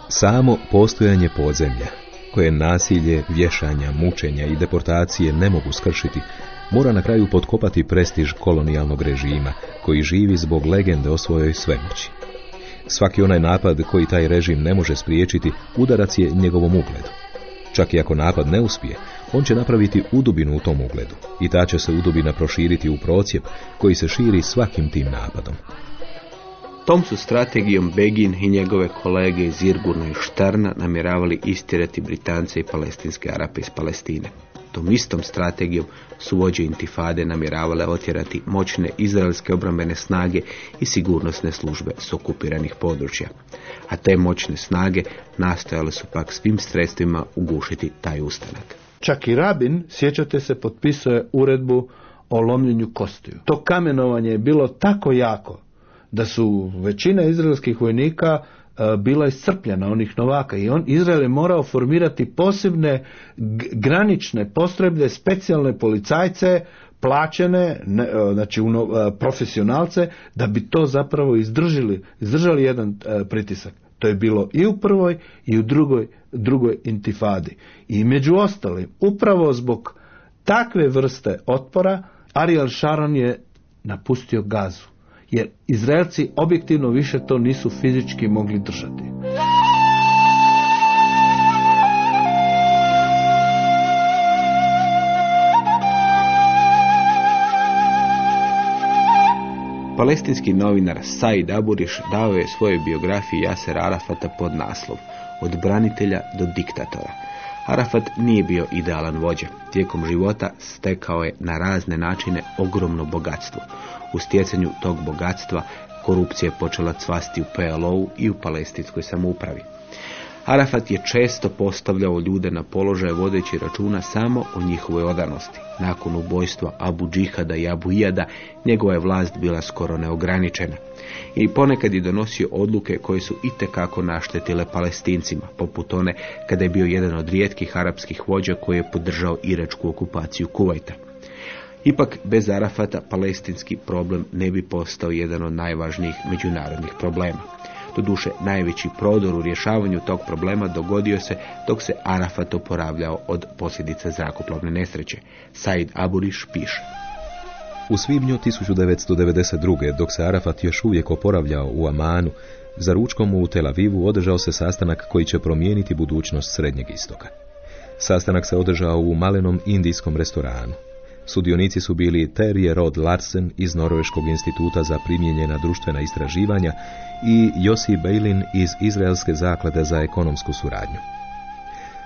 Samo postojanje podzemlja, koje nasilje, vješanja, mučenja i deportacije ne mogu skršiti, mora na kraju potkopati prestiž kolonijalnog režima, koji živi zbog legende o svojoj svemoći. Svaki onaj napad koji taj režim ne može spriječiti, udarac je njegovom ugledu. Čak i ako napad ne uspije, on će napraviti udubinu u tom ugledu i ta će se udubina proširiti u procijep koji se širi svakim tim napadom. Tom su strategijom Begin i njegove kolege iz i Štarna namjeravali istirati Britance i palestinske Arape iz Palestine. Tom istom strategijom su vođe intifade namjeravale otjerati moćne izraelske obrambene snage i sigurnosne službe s okupiranih područja. A te moćne snage nastojale su pak svim sredstvima ugušiti taj ustanak. Čak i Rabin, sjećate se, potpisuje uredbu o lomljenju kostiju. To kamenovanje je bilo tako jako da su većina izraelskih vojnika bila iscrpljena onih novaka i on Izrael je morao formirati posebne granične postrojbe, specijalne policajce plaćene, e, znači e, profesionalce da bi to zapravo izdržali, izdržali jedan pritisak. To je bilo i u prvoj i u drugoj, drugoj intifadi. I među ostalim, upravo zbog takve vrste otpora, Ariel Sharon je napustio gazu jer Izraelci objektivno više to nisu fizički mogli držati. Palestinski novinar Said Aburiš dao je svojoj biografiji Jaser Arafata pod naslov Od branitelja do diktatora. Arafat nije bio idealan vođa. Tijekom života stekao je na razne načine ogromno bogatstvo. U stjecanju tog bogatstva korupcija je počela cvasti u PLO-u i u palestinskoj samoupravi. Arafat je često postavljao ljude na položaje vodeći računa samo o njihovoj odanosti. Nakon ubojstva Abu Džihada i Abu Ijada njegova je vlast bila skoro neograničena. I ponekad je donosio odluke koje su itekako naštetile palestincima, poput one kada je bio jedan od rijetkih arapskih vođa koji je podržao iračku okupaciju Kuvajta. Ipak, bez Arafata palestinski problem ne bi postao jedan od najvažnijih međunarodnih problema. Doduše, najveći prodor u rješavanju tog problema dogodio se dok se Arafat oporavljao od posljedica zrakoplovne nesreće. Said Aburiš piše. U svibnju 1992. dok se Arafat još uvijek oporavljao u Amanu, za ručkom u Tel Avivu održao se sastanak koji će promijeniti budućnost Srednjeg istoka. Sastanak se održao u malenom indijskom restoranu. Sudionici su bili Terje Rod Larsen iz Norveškog instituta za primjenjena društvena istraživanja i Josi Bejlin iz Izraelske zaklade za ekonomsku suradnju.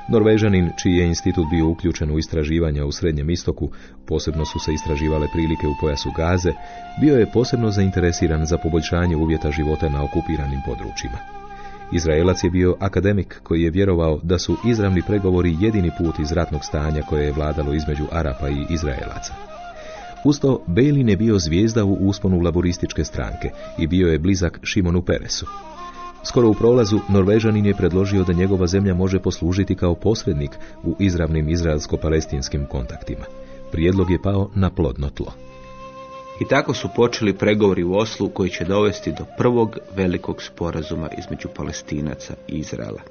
Norvežanin, čiji je institut bio uključen u istraživanja u Srednjem istoku, posebno su se istraživale prilike u pojasu Gaze, bio je posebno zainteresiran za poboljšanje uvjeta života na okupiranim područjima. Izraelac je bio akademik koji je vjerovao da su izravni pregovori jedini put iz ratnog stanja koje je vladalo između Arapa i Izraelaca. Usto, Bejlin je bio zvijezda u usponu laborističke stranke i bio je blizak Šimonu Peresu. Skoro u prolazu Norvežanin je predložio da njegova zemlja može poslužiti kao posrednik u izravnim izraelsko-palestinskim kontaktima. Prijedlog je pao na plodno tlo. I tako su počeli pregovori u Oslu koji će dovesti do prvog velikog sporazuma između palestinaca i Izraela.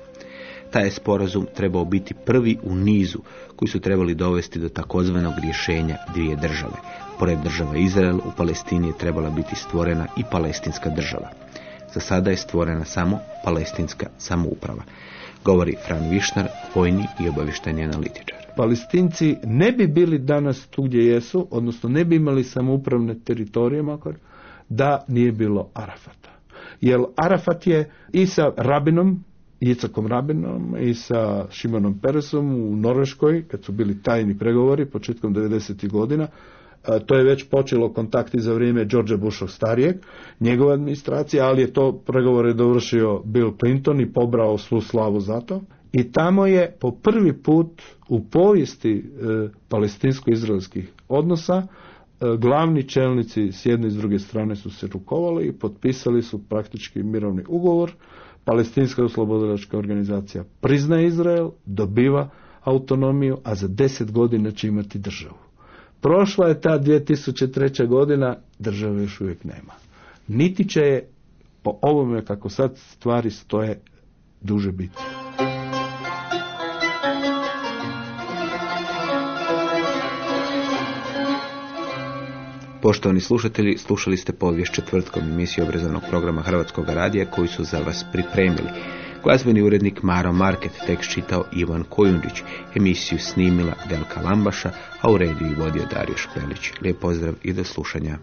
Taj je sporazum trebao biti prvi u nizu koji su trebali dovesti do takozvanog rješenja dvije države. Pored države Izrael u Palestini je trebala biti stvorena i palestinska država. Za sada je stvorena samo palestinska samouprava. Govori Fran Višnar, vojni i obavještajni analitičar. Palestinci ne bi bili danas tu gdje jesu, odnosno ne bi imali samoupravne teritorije makar, da nije bilo Arafata. Jer Arafat je i sa Rabinom, Icakom Rabinom i sa Šimonom Peresom u Norveškoj, kad su bili tajni pregovori početkom 90. godina, to je već počelo kontakti za vrijeme George Bushov starijeg, njegova administracija, ali je to pregovore dovršio Bill Clinton i pobrao svu slavu za to. I tamo je po prvi put u povijesti e, palestinsko-izraelskih odnosa e, glavni čelnici s jedne i s druge strane su se rukovali i potpisali su praktički mirovni ugovor. Palestinska oslobodilačka organizacija priznaje Izrael, dobiva autonomiju, a za deset godina će imati državu. Prošla je ta 2003. godina, države još uvijek nema. Niti će je po ovome kako sad stvari stoje duže biti. Poštovani slušatelji, slušali ste povijest četvrtkom emisiju obrazovnog programa Hrvatskog radija koji su za vas pripremili. Glazbeni urednik Maro Market tekst čitao Ivan Kojundić, emisiju snimila Delka Lambaša, a u rediju vodio Dario Špelić. Lijep pozdrav i do slušanja.